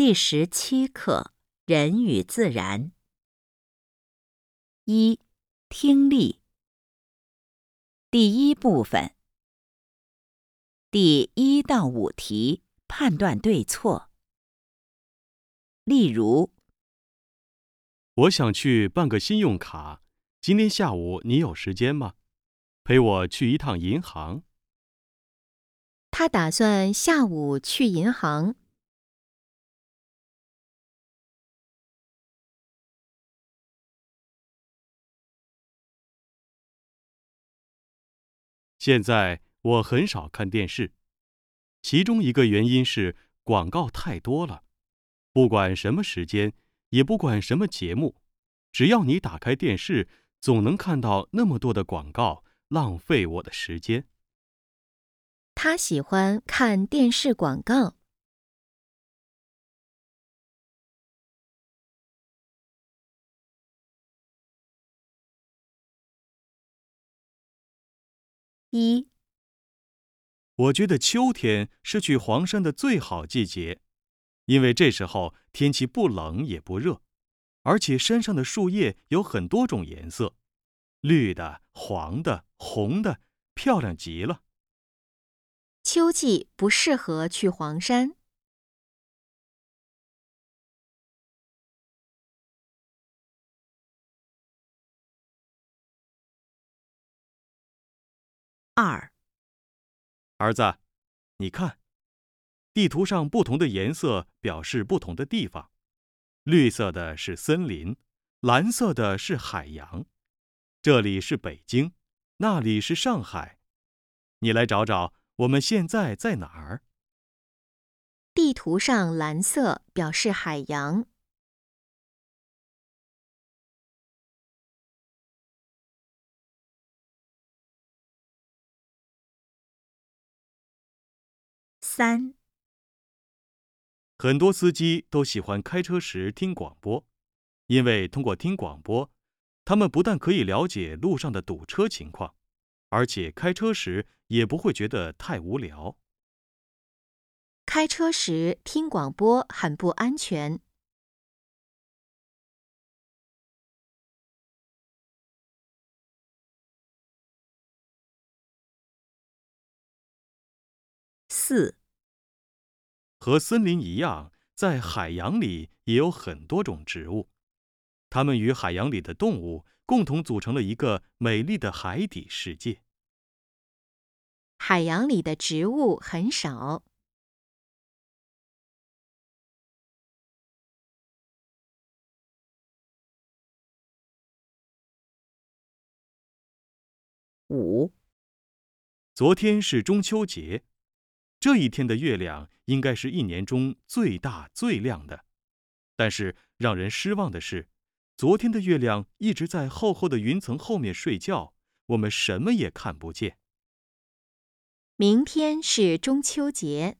第十七课：人与自然。一、听力。第一部分，第一到五题，判断对错。例如，我想去办个信用卡，今天下午你有时间吗？陪我去一趟银行。他打算下午去银行。现在我很少看电视，其中一个原因是广告太多了。不管什么时间，也不管什么节目，只要你打开电视，总能看到那么多的广告，浪费我的时间。他喜欢看电视广告。一，我觉得秋天是去黄山的最好季节，因为这时候天气不冷也不热，而且山上的树叶有很多种颜色，绿的、黄的、红的，漂亮极了。秋季不适合去黄山。二，儿子，你看，地图上不同的颜色表示不同的地方，绿色的是森林，蓝色的是海洋。这里是北京，那里是上海。你来找找，我们现在在哪儿？地图上蓝色表示海洋。三，很多司机都喜欢开车时听广播，因为通过听广播，他们不但可以了解路上的堵车情况，而且开车时也不会觉得太无聊。开车时听广播很不安全。四，和森林一样，在海洋里也有很多种植物，它们与海洋里的动物共同组成了一个美丽的海底世界。海洋里的植物很少。五，昨天是中秋节，这一天的月亮应该是一年中最大最亮的。但是让人失望的是，昨天的月亮一直在厚厚的云层后面睡觉，我们什么也看不见。明天是中秋节。